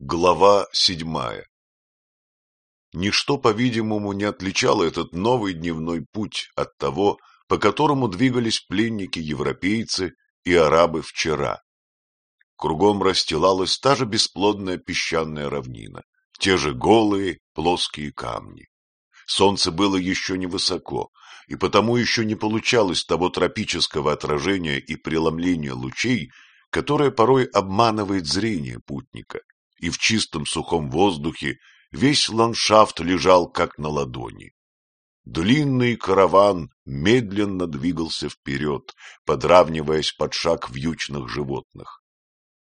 Глава седьмая Ничто, по-видимому, не отличало этот новый дневной путь от того, по которому двигались пленники-европейцы и арабы вчера. Кругом расстилалась та же бесплодная песчаная равнина, те же голые плоские камни. Солнце было еще невысоко, и потому еще не получалось того тропического отражения и преломления лучей, которое порой обманывает зрение путника, и в чистом сухом воздухе весь ландшафт лежал как на ладони. Длинный караван медленно двигался вперед, подравниваясь под шаг вьючных животных.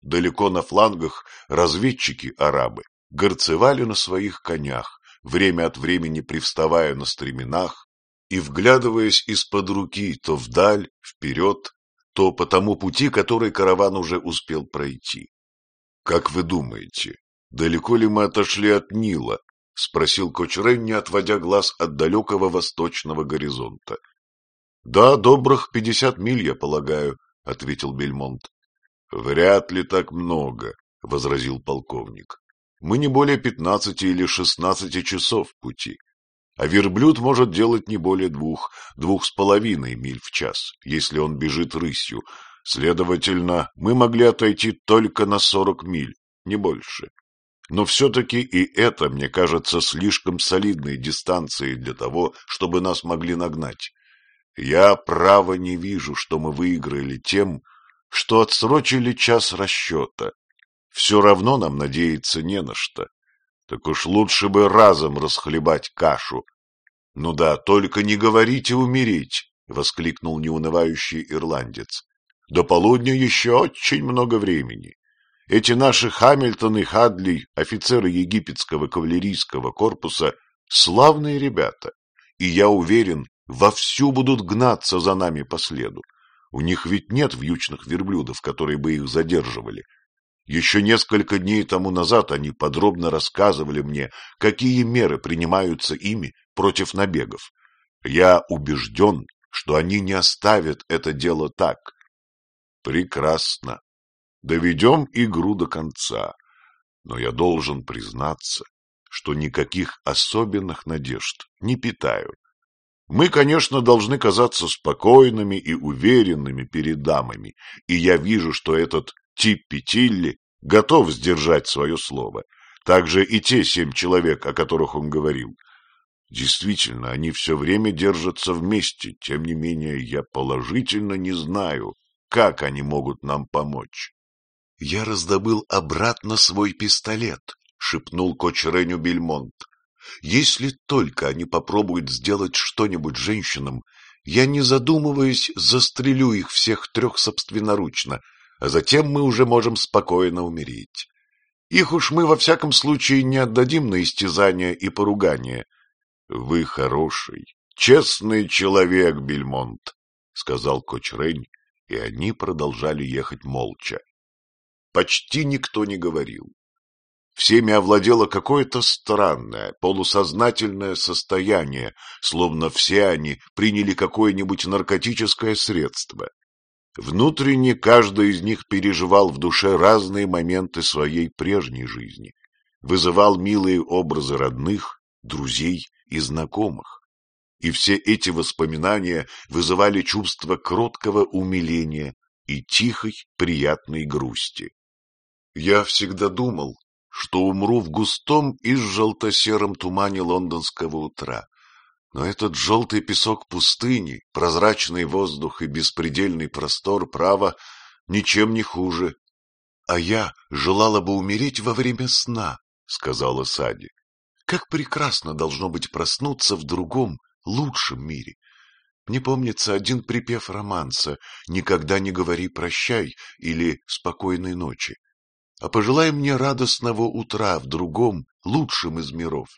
Далеко на флангах разведчики-арабы горцевали на своих конях, время от времени привставая на стременах и вглядываясь из-под руки то вдаль, вперед, то по тому пути, который караван уже успел пройти. «Как вы думаете, далеко ли мы отошли от Нила?» — спросил Кочрен, не отводя глаз от далекого восточного горизонта. — Да, добрых пятьдесят миль, я полагаю, — ответил Бельмонт. — Вряд ли так много, — возразил полковник. — Мы не более пятнадцати или шестнадцати часов пути, а верблюд может делать не более двух, двух с половиной миль в час, если он бежит рысью, Следовательно, мы могли отойти только на сорок миль, не больше. Но все-таки и это, мне кажется, слишком солидной дистанцией для того, чтобы нас могли нагнать. Я, право, не вижу, что мы выиграли тем, что отсрочили час расчета. Все равно нам надеяться не на что. Так уж лучше бы разом расхлебать кашу. — Ну да, только не говорите умереть, — воскликнул неунывающий ирландец. До полудня еще очень много времени. Эти наши Хамильтон и Хадли, офицеры египетского кавалерийского корпуса, славные ребята, и я уверен, вовсю будут гнаться за нами по следу. У них ведь нет вьючных верблюдов, которые бы их задерживали. Еще несколько дней тому назад они подробно рассказывали мне, какие меры принимаются ими против набегов. Я убежден, что они не оставят это дело так, Прекрасно. Доведем игру до конца. Но я должен признаться, что никаких особенных надежд не питаю. Мы, конечно, должны казаться спокойными и уверенными перед дамами, и я вижу, что этот Типпи Тилли готов сдержать свое слово. Также и те семь человек, о которых он говорил. Действительно, они все время держатся вместе, тем не менее я положительно не знаю, как они могут нам помочь? — Я раздобыл обратно свой пистолет, — шепнул Кочереню Бельмонт. — Если только они попробуют сделать что-нибудь женщинам, я, не задумываясь, застрелю их всех трех собственноручно, а затем мы уже можем спокойно умереть. Их уж мы во всяком случае не отдадим на истязания и поругания. — Вы хороший, честный человек, Бельмонт, — сказал Кочрень и они продолжали ехать молча. Почти никто не говорил. Всеми овладело какое-то странное, полусознательное состояние, словно все они приняли какое-нибудь наркотическое средство. Внутренне каждый из них переживал в душе разные моменты своей прежней жизни, вызывал милые образы родных, друзей и знакомых и все эти воспоминания вызывали чувство кроткого умиления и тихой, приятной грусти. Я всегда думал, что умру в густом и желто-сером тумане лондонского утра, но этот желтый песок пустыни, прозрачный воздух и беспредельный простор права ничем не хуже. А я желала бы умереть во время сна, — сказала Сади. Как прекрасно должно быть проснуться в другом, лучшем мире. Мне помнится один припев романса «Никогда не говори прощай» или «Спокойной ночи». А пожелай мне радостного утра в другом, лучшем из миров.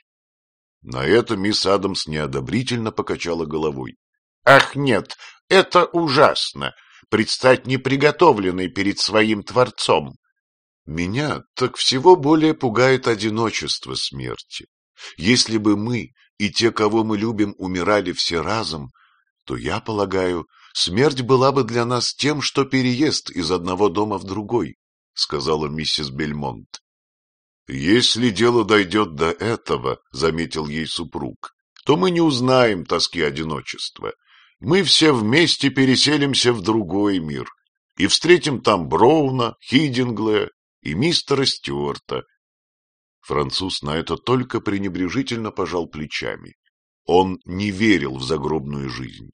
На это мисс Адамс неодобрительно покачала головой. — Ах, нет, это ужасно! Предстать неприготовленной перед своим Творцом. Меня так всего более пугает одиночество смерти. Если бы мы и те, кого мы любим, умирали все разом, то, я полагаю, смерть была бы для нас тем, что переезд из одного дома в другой, — сказала миссис Бельмонт. Если дело дойдет до этого, — заметил ей супруг, — то мы не узнаем тоски одиночества. Мы все вместе переселимся в другой мир и встретим там Броуна, Хидинглая и мистера Стюарта. Француз на это только пренебрежительно пожал плечами. Он не верил в загробную жизнь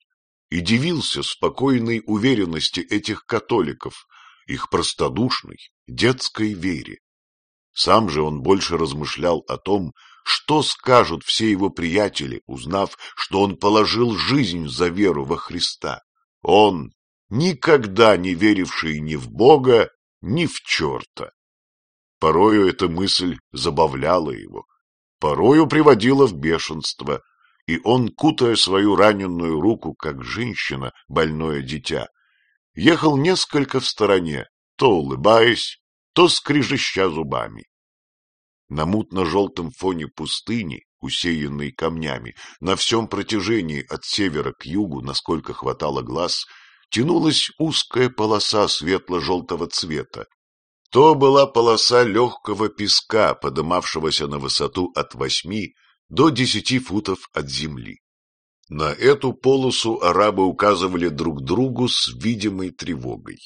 и дивился спокойной уверенности этих католиков, их простодушной детской вере. Сам же он больше размышлял о том, что скажут все его приятели, узнав, что он положил жизнь за веру во Христа. Он, никогда не веривший ни в Бога, ни в черта. Порою эта мысль забавляла его, порою приводила в бешенство, и он, кутая свою раненую руку, как женщина, больное дитя, ехал несколько в стороне, то улыбаясь, то скрижища зубами. На мутно-желтом фоне пустыни, усеянной камнями, на всем протяжении от севера к югу, насколько хватало глаз, тянулась узкая полоса светло-желтого цвета. То была полоса легкого песка, подымавшегося на высоту от восьми до десяти футов от земли. На эту полосу арабы указывали друг другу с видимой тревогой.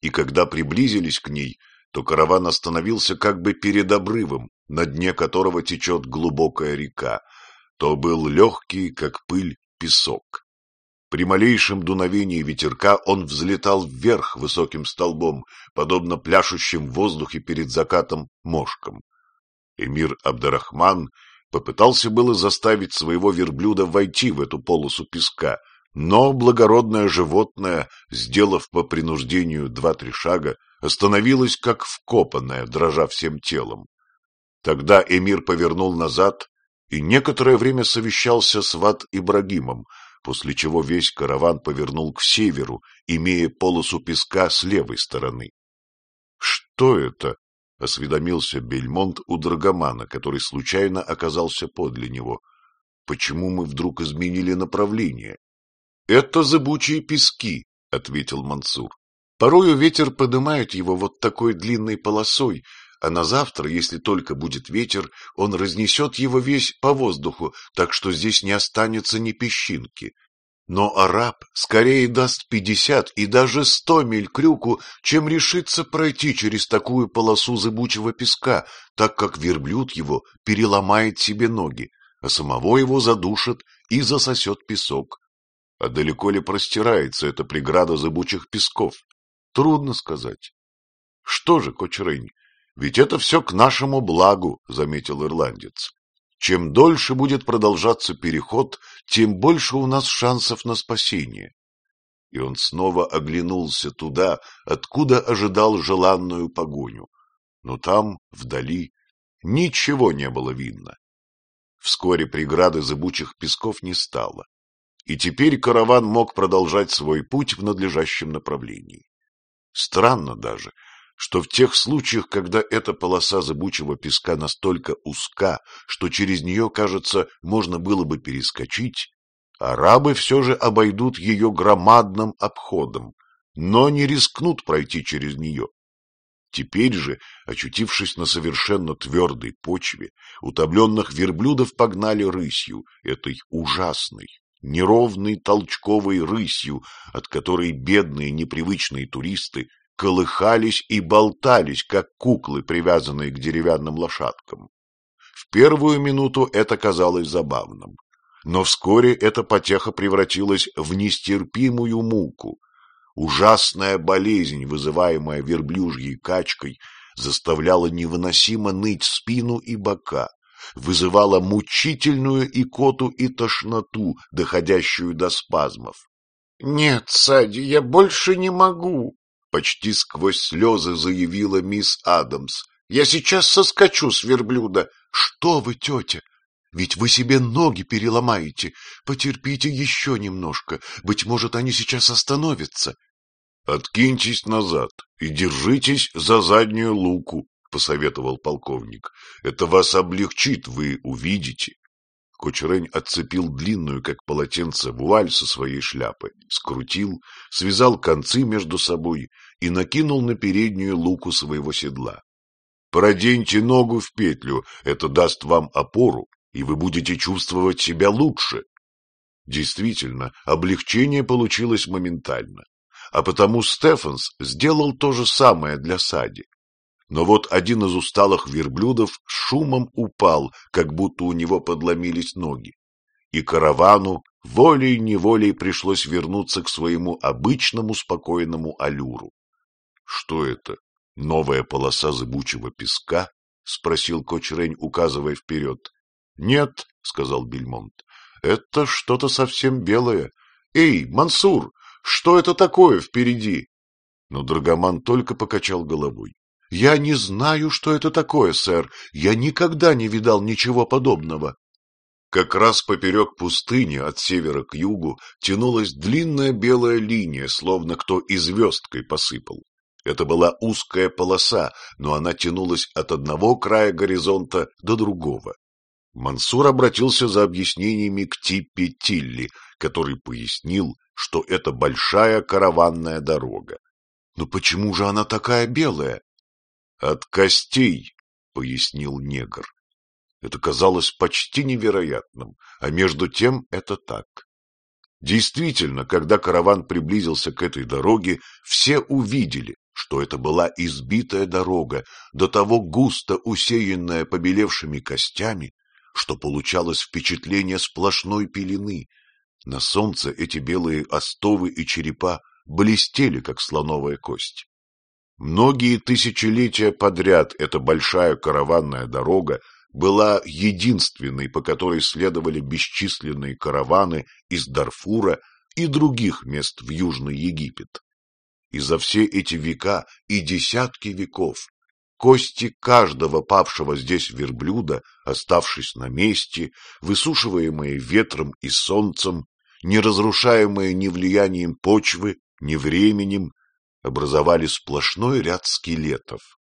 И когда приблизились к ней, то караван остановился как бы перед обрывом, на дне которого течет глубокая река. То был легкий, как пыль, песок. При малейшем дуновении ветерка он взлетал вверх высоким столбом, подобно пляшущим в воздухе перед закатом мошкам. Эмир Абдарахман попытался было заставить своего верблюда войти в эту полосу песка, но благородное животное, сделав по принуждению два-три шага, остановилось как вкопанное, дрожа всем телом. Тогда эмир повернул назад и некоторое время совещался с Ват Ибрагимом, после чего весь караван повернул к северу, имея полосу песка с левой стороны. — Что это? — осведомился Бельмонт у Драгомана, который случайно оказался подле него. — Почему мы вдруг изменили направление? — Это зыбучие пески, — ответил Мансур. Порою ветер поднимает его вот такой длинной полосой, а на завтра, если только будет ветер, он разнесет его весь по воздуху, так что здесь не останется ни песчинки. Но араб скорее даст пятьдесят и даже сто миль крюку, чем решится пройти через такую полосу зыбучего песка, так как верблюд его переломает себе ноги, а самого его задушит и засосет песок. А далеко ли простирается эта преграда зыбучих песков? Трудно сказать. Что же, Кочерень, ведь это все к нашему благу, заметил ирландец. Чем дольше будет продолжаться переход, тем больше у нас шансов на спасение. И он снова оглянулся туда, откуда ожидал желанную погоню. Но там, вдали, ничего не было видно. Вскоре преграды зыбучих песков не стало, и теперь караван мог продолжать свой путь в надлежащем направлении. Странно даже, что в тех случаях, когда эта полоса зыбучего песка настолько узка, что через нее, кажется, можно было бы перескочить, арабы все же обойдут ее громадным обходом, но не рискнут пройти через нее. Теперь же, очутившись на совершенно твердой почве, утомленных верблюдов погнали рысью, этой ужасной, неровной толчковой рысью, от которой бедные непривычные туристы колыхались и болтались, как куклы, привязанные к деревянным лошадкам. В первую минуту это казалось забавным, но вскоре эта потеха превратилась в нестерпимую муку. Ужасная болезнь, вызываемая верблюжьей качкой, заставляла невыносимо ныть спину и бока, вызывала мучительную икоту и тошноту, доходящую до спазмов. — Нет, Сади, я больше не могу, Почти сквозь слезы заявила мисс Адамс. «Я сейчас соскочу с верблюда». «Что вы, тетя? Ведь вы себе ноги переломаете. Потерпите еще немножко. Быть может, они сейчас остановятся». «Откиньтесь назад и держитесь за заднюю луку», — посоветовал полковник. «Это вас облегчит, вы увидите». Кочерень отцепил длинную, как полотенце, вуаль со своей шляпы, скрутил, связал концы между собой и накинул на переднюю луку своего седла. Проденьте ногу в петлю, это даст вам опору, и вы будете чувствовать себя лучше. Действительно, облегчение получилось моментально, а потому Стефанс сделал то же самое для Сади. Но вот один из усталых верблюдов шумом упал, как будто у него подломились ноги. И каравану волей-неволей пришлось вернуться к своему обычному спокойному аллюру. Что это? Новая полоса зыбучего песка? — спросил Кочрень, указывая вперед. — Нет, — сказал Бельмонт, — это что-то совсем белое. Эй, Мансур, что это такое впереди? Но Драгоман только покачал головой. — Я не знаю, что это такое, сэр. Я никогда не видал ничего подобного. Как раз поперек пустыни от севера к югу тянулась длинная белая линия, словно кто и звездкой посыпал. Это была узкая полоса, но она тянулась от одного края горизонта до другого. Мансур обратился за объяснениями к Типпе Тилли, который пояснил, что это большая караванная дорога. «Но почему же она такая белая?» «От костей», — пояснил негр. Это казалось почти невероятным, а между тем это так. Действительно, когда караван приблизился к этой дороге, все увидели, что это была избитая дорога, до того густо усеянная побелевшими костями, что получалось впечатление сплошной пелены. На солнце эти белые остовы и черепа блестели, как слоновая кость. Многие тысячелетия подряд эта большая караванная дорога была единственной, по которой следовали бесчисленные караваны из Дарфура и других мест в Южный Египет. И за все эти века и десятки веков кости каждого павшего здесь верблюда, оставшись на месте, высушиваемые ветром и солнцем, не разрушаемые ни влиянием почвы, ни временем, образовали сплошной ряд скелетов.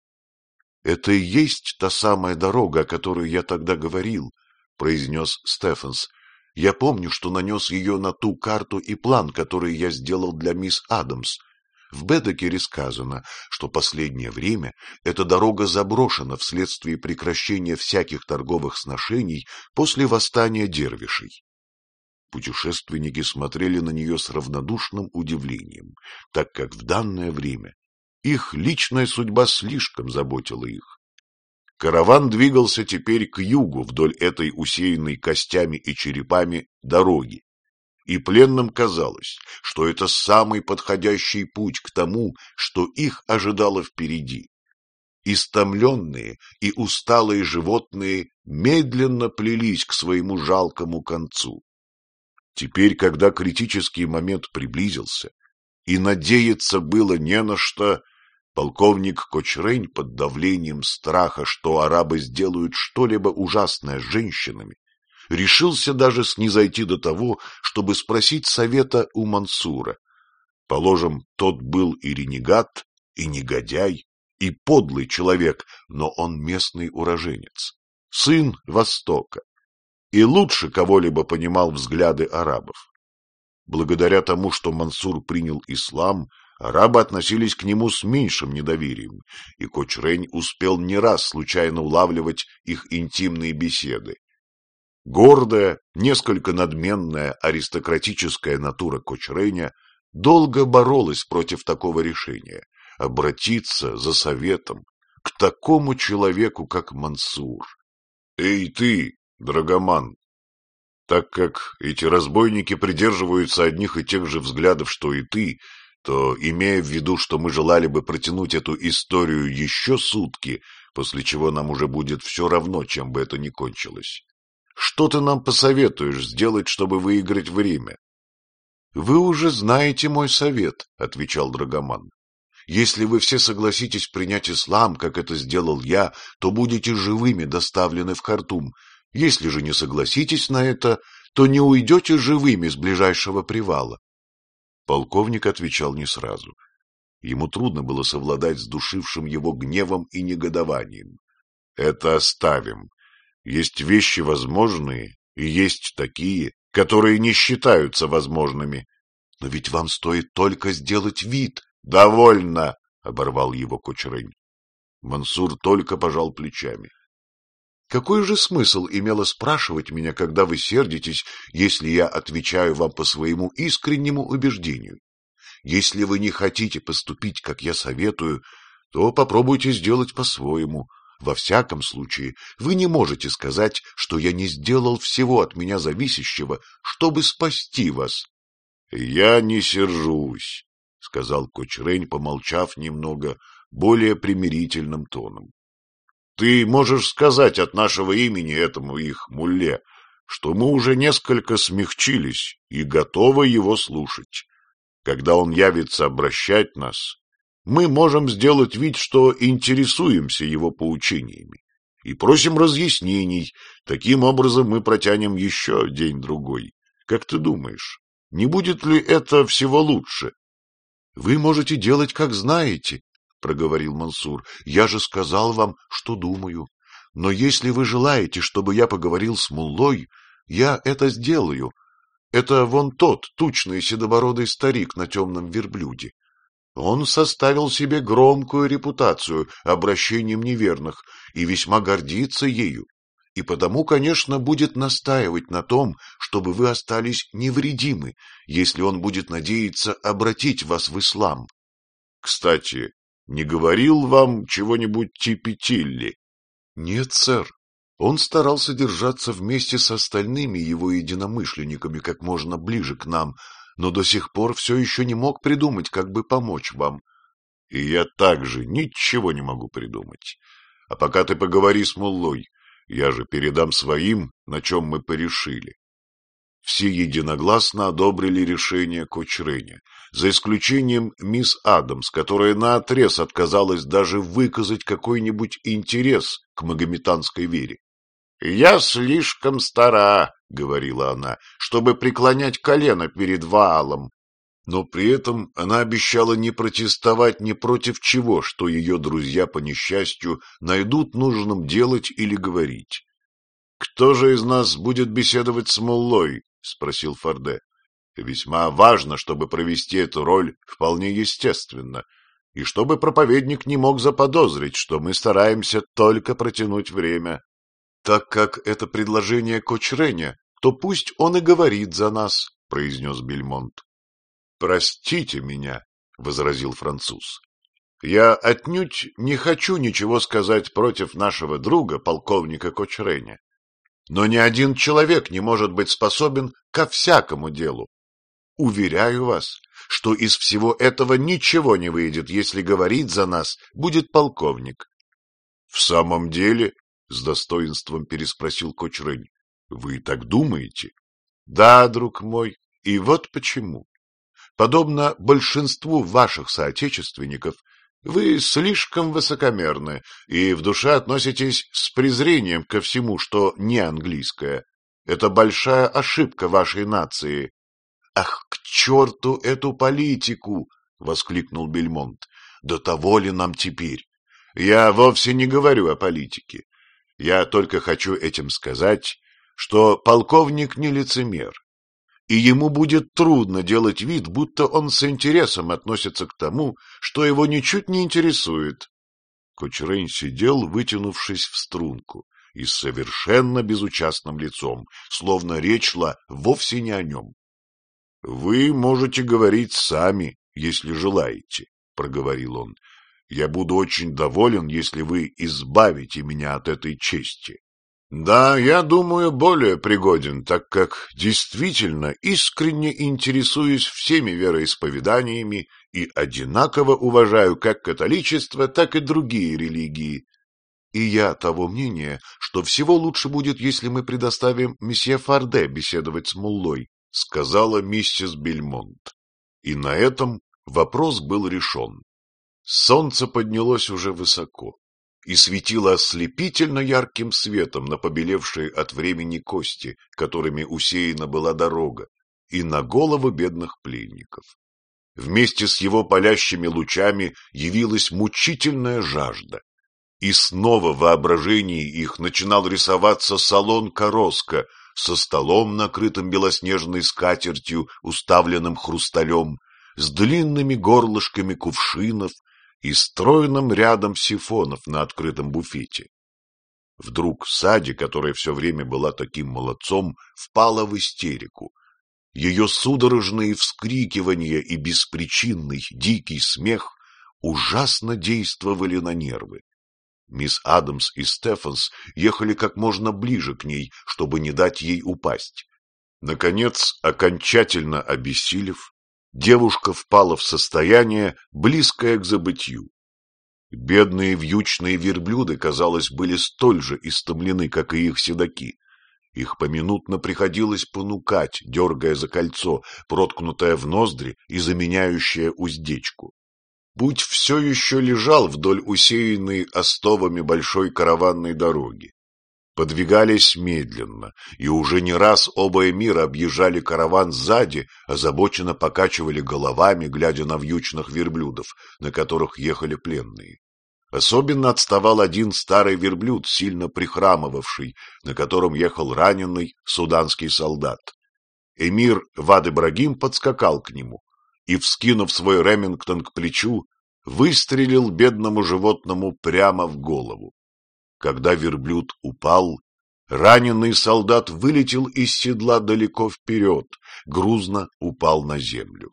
Это и есть та самая дорога, о которой я тогда говорил, — произнес Стефенс. Я помню, что нанес ее на ту карту и план, который я сделал для мисс Адамс. В Бедекере сказано, что последнее время эта дорога заброшена вследствие прекращения всяких торговых сношений после восстания дервишей. Путешественники смотрели на нее с равнодушным удивлением, так как в данное время их личная судьба слишком заботила их. Караван двигался теперь к югу вдоль этой усеянной костями и черепами дороги, и пленным казалось, что это самый подходящий путь к тому, что их ожидало впереди. Истомленные и усталые животные медленно плелись к своему жалкому концу. Теперь, когда критический момент приблизился, и надеяться было не на что, полковник Кочрень под давлением страха, что арабы сделают что-либо ужасное с женщинами, решился даже снизойти до того, чтобы спросить совета у Мансура. Положим, тот был и ренегат, и негодяй, и подлый человек, но он местный уроженец, сын Востока, и лучше кого-либо понимал взгляды арабов. Благодаря тому, что Мансур принял ислам, арабы относились к нему с меньшим недоверием, и Кочрень успел не раз случайно улавливать их интимные беседы. Гордая, несколько надменная аристократическая натура Кочреня долго боролась против такого решения — обратиться за советом к такому человеку, как Мансур. «Эй ты, Драгоман, так как эти разбойники придерживаются одних и тех же взглядов, что и ты, то, имея в виду, что мы желали бы протянуть эту историю еще сутки, после чего нам уже будет все равно, чем бы это ни кончилось, что ты нам посоветуешь сделать, чтобы выиграть время? — Вы уже знаете мой совет, — отвечал Драгоман. — Если вы все согласитесь принять ислам, как это сделал я, то будете живыми доставлены в Хартум. Если же не согласитесь на это, то не уйдете живыми с ближайшего привала. Полковник отвечал не сразу. Ему трудно было совладать с душившим его гневом и негодованием. — Это оставим, есть вещи возможные, и есть такие, которые не считаются возможными. Но ведь вам стоит только сделать вид. — Довольно, — оборвал его Кочерынь. Мансур только пожал плечами. Какой же смысл имело спрашивать меня, когда вы сердитесь, если я отвечаю вам по своему искреннему убеждению? Если вы не хотите поступить, как я советую, то попробуйте сделать по-своему. Во всяком случае, вы не можете сказать, что я не сделал всего от меня зависящего, чтобы спасти вас. — Я не сержусь, — сказал Кочрень, помолчав немного, более примирительным тоном. — Ты можешь сказать от нашего имени этому их мулле, что мы уже несколько смягчились и готовы его слушать. Когда он явится обращать нас, мы можем сделать вид, что интересуемся его поучениями и просим разъяснений. Таким образом мы протянем еще день-другой. Как ты думаешь, не будет ли это всего лучше? — Вы можете делать, как знаете, — проговорил Мансур. — Я же сказал вам, что думаю. Но если вы желаете, чтобы я поговорил с Муллой, я это сделаю. Это вон тот тучный седобородый старик на темном верблюде. Он составил себе громкую репутацию обращением неверных и весьма гордится ею, и потому, конечно, будет настаивать на том, чтобы вы остались невредимы, если он будет надеяться обратить вас в ислам. Кстати, не говорил вам чего-нибудь Типетилли? Нет, сэр. Он старался держаться вместе с остальными его единомышленниками как можно ближе к нам, но до сих пор все еще не мог придумать, как бы помочь вам. И я также ничего не могу придумать. А пока ты поговори с Муллой, я же передам своим, на чем мы порешили. Все единогласно одобрили решение Кочреня, за исключением мисс Адамс, которая наотрез отказалась даже выказать какой-нибудь интерес к магометанской вере. «Я слишком стара», — говорила она, — «чтобы преклонять колено перед Ваалом». Но при этом она обещала не протестовать ни против чего, что ее друзья, по несчастью, найдут нужным делать или говорить. «Кто же из нас будет беседовать с Муллой?» — спросил Форде. «Весьма важно, чтобы провести эту роль вполне естественно, и чтобы проповедник не мог заподозрить, что мы стараемся только протянуть время». Так как это предложение Кочреня, то пусть он и говорит за нас, — произнес Бельмонт. — Простите меня, — возразил француз. — Я отнюдь не хочу ничего сказать против нашего друга, полковника Кочреня. Но ни один человек не может быть способен ко всякому делу. Уверяю вас, что из всего этого ничего не выйдет, если говорить за нас будет полковник. — В самом деле, — с достоинством переспросил Кочрынь. — Вы так думаете? — Да, друг мой, и вот почему. Подобно большинству ваших соотечественников, вы слишком высокомерны и в душе относитесь с презрением ко всему, что не английское. Это большая ошибка вашей нации. — Ах, к черту эту политику! — воскликнул Бельмонт. — До того ли нам теперь? Я вовсе не говорю о политике. Я только хочу этим сказать, что полковник не лицемер, и ему будет трудно делать вид, будто он с интересом относится к тому, что его ничуть не интересует. Кочерень сидел, вытянувшись в струнку, и с совершенно безучастным лицом, словно речь шла вовсе не о нем. — Вы можете говорить сами, если желаете, — проговорил он. Я буду очень доволен, если вы избавите меня от этой чести. Да, я думаю, более пригоден, так как действительно искренне интересуюсь всеми вероисповеданиями и одинаково уважаю как католичество, так и другие религии. И я того мнения, что всего лучше будет, если мы предоставим месье Фарде беседовать с Муллой, сказала миссис Бельмонт. И на этом вопрос был решен. Солнце поднялось уже высоко и светило ослепительно ярким светом на побелевшие от времени кости, которыми усеяна была дорога, и на головы бедных пленников. Вместе с его палящими лучами явилась мучительная жажда. И снова в воображении их начинал рисоваться салон Короска со столом, накрытым белоснежной скатертью, уставленным хрусталем, с длинными горлышками кувшинов, и стройным рядом сифонов на открытом буфете. Вдруг Сади, которая все время была таким молодцом, впала в истерику. Ее судорожные вскрикивания и беспричинный дикий смех ужасно действовали на нервы. Мисс Адамс и Стефанс ехали как можно ближе к ней, чтобы не дать ей упасть. Наконец, окончательно обессилев, девушка впала в состояние, близкое к забытью. Бедные вьючные верблюды, казалось, были столь же истомлены, как и их седаки. Их поминутно приходилось понукать, дергая за кольцо, проткнутое в ноздри и заменяющее уздечку. Путь все еще лежал вдоль усеянной остовами большой караванной дороги. Подвигались медленно, и уже не раз оба эмира объезжали караван сзади, озабоченно покачивали головами, глядя на вьючных верблюдов, на которых ехали пленные. Особенно отставал один старый верблюд, сильно прихрамывавший, на котором ехал раненый суданский солдат. Эмир Вад-Ибрагим подскакал к нему, и, вскинув свой Ремингтон к плечу, выстрелил бедному животному прямо в голову. Когда верблюд упал, раненый солдат вылетел из седла далеко вперед, грузно упал на землю.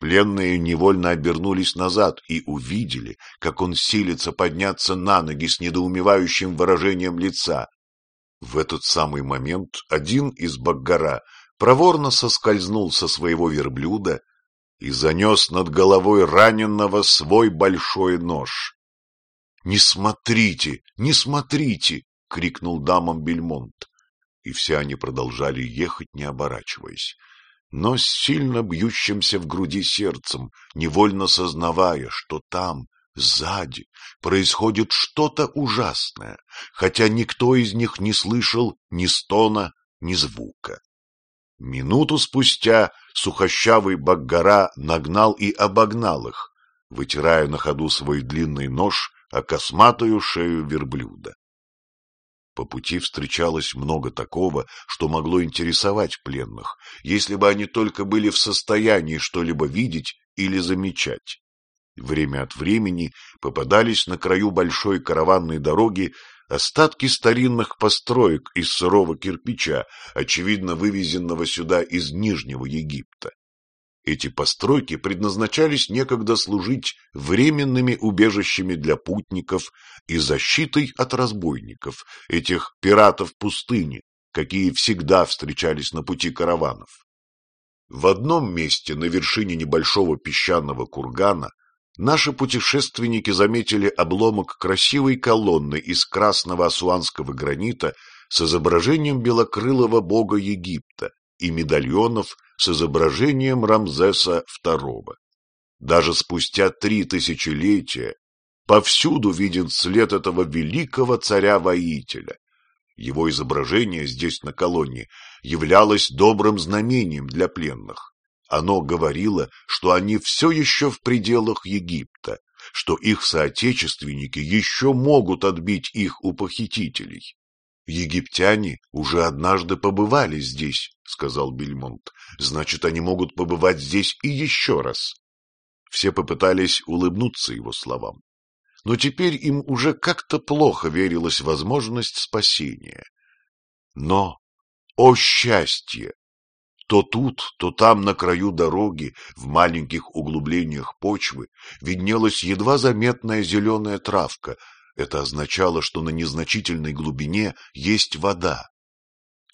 Пленные невольно обернулись назад и увидели, как он силится подняться на ноги с недоумевающим выражением лица. В этот самый момент один из Баггара проворно соскользнул со своего верблюда и занес над головой раненого свой большой нож. — Не смотрите, не смотрите! — крикнул дамам Бельмонт. И все они продолжали ехать, не оборачиваясь, но с сильно бьющимся в груди сердцем, невольно сознавая, что там, сзади, происходит что-то ужасное, хотя никто из них не слышал ни стона, ни звука. Минуту спустя сухощавый Баггара нагнал и обогнал их, вытирая на ходу свой длинный нож о косматую шею верблюда. По пути встречалось много такого, что могло интересовать пленных, если бы они только были в состоянии что-либо видеть или замечать. Время от времени попадались на краю большой караванной дороги остатки старинных построек из сырого кирпича, очевидно вывезенного сюда из Нижнего Египта. Эти постройки предназначались некогда служить временными убежищами для путников и защитой от разбойников, этих пиратов пустыни, какие всегда встречались на пути караванов. В одном месте на вершине небольшого песчаного кургана наши путешественники заметили обломок красивой колонны из красного асуанского гранита с изображением белокрылого бога Египта и медальонов с изображением Рамзеса II. Даже спустя три тысячелетия повсюду виден след этого великого царя-воителя. Его изображение здесь на колонне являлось добрым знамением для пленных. Оно говорило, что они все еще в пределах Египта, что их соотечественники еще могут отбить их у похитителей. «Египтяне уже однажды побывали здесь», — сказал Бельмонт. «Значит, они могут побывать здесь и еще раз». Все попытались улыбнуться его словам. Но теперь им уже как-то плохо верилась возможность спасения. Но, о счастье! То тут, то там на краю дороги, в маленьких углублениях почвы, виднелась едва заметная зеленая травка. Это означало, что на незначительной глубине есть вода.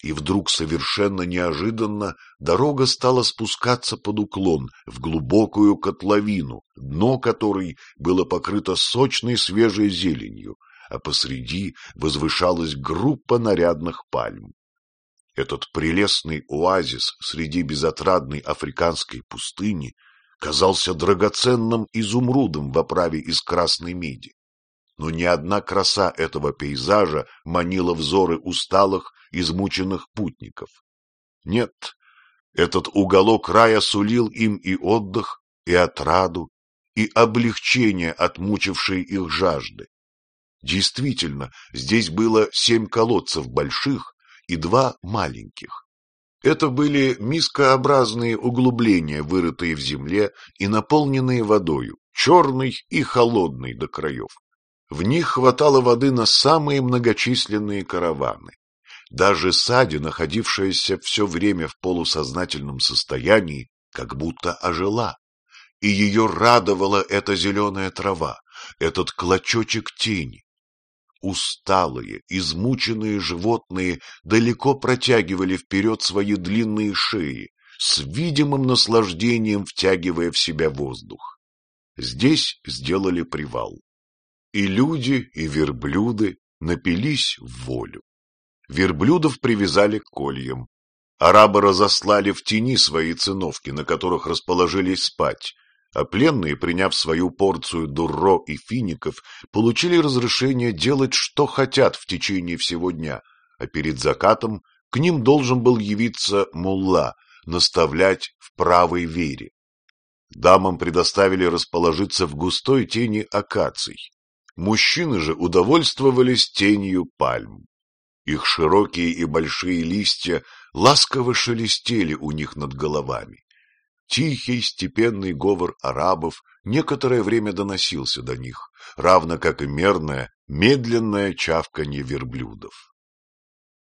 И вдруг совершенно неожиданно дорога стала спускаться под уклон в глубокую котловину, дно которой было покрыто сочной свежей зеленью, а посреди возвышалась группа нарядных пальм. Этот прелестный оазис среди безотрадной африканской пустыни казался драгоценным изумрудом в оправе из красной меди. Но ни одна краса этого пейзажа манила взоры усталых, измученных путников. Нет, этот уголок рая сулил им и отдых, и отраду, и облегчение от мучившей их жажды. Действительно, здесь было семь колодцев больших и два маленьких. Это были мискообразные углубления, вырытые в земле и наполненные водою, черный и холодный до краев. В них хватало воды на самые многочисленные караваны. Даже Сади, находившаяся все время в полусознательном состоянии, как будто ожила. И ее радовала эта зеленая трава, этот клочочек тени. Усталые, измученные животные далеко протягивали вперед свои длинные шеи, с видимым наслаждением втягивая в себя воздух. Здесь сделали привал. И люди, и верблюды напились в волю. Верблюдов привязали к кольям. Арабы разослали в тени свои циновки, на которых расположились спать, а пленные, приняв свою порцию дурро и фиников, получили разрешение делать, что хотят в течение всего дня, а перед закатом к ним должен был явиться мулла, наставлять в правой вере. Дамам предоставили расположиться в густой тени акаций. Мужчины же удовольствовались тенью пальм. Их широкие и большие листья ласково шелестели у них над головами. Тихий степенный говор арабов некоторое время доносился до них, равно как и мерное, медленное чавканье верблюдов.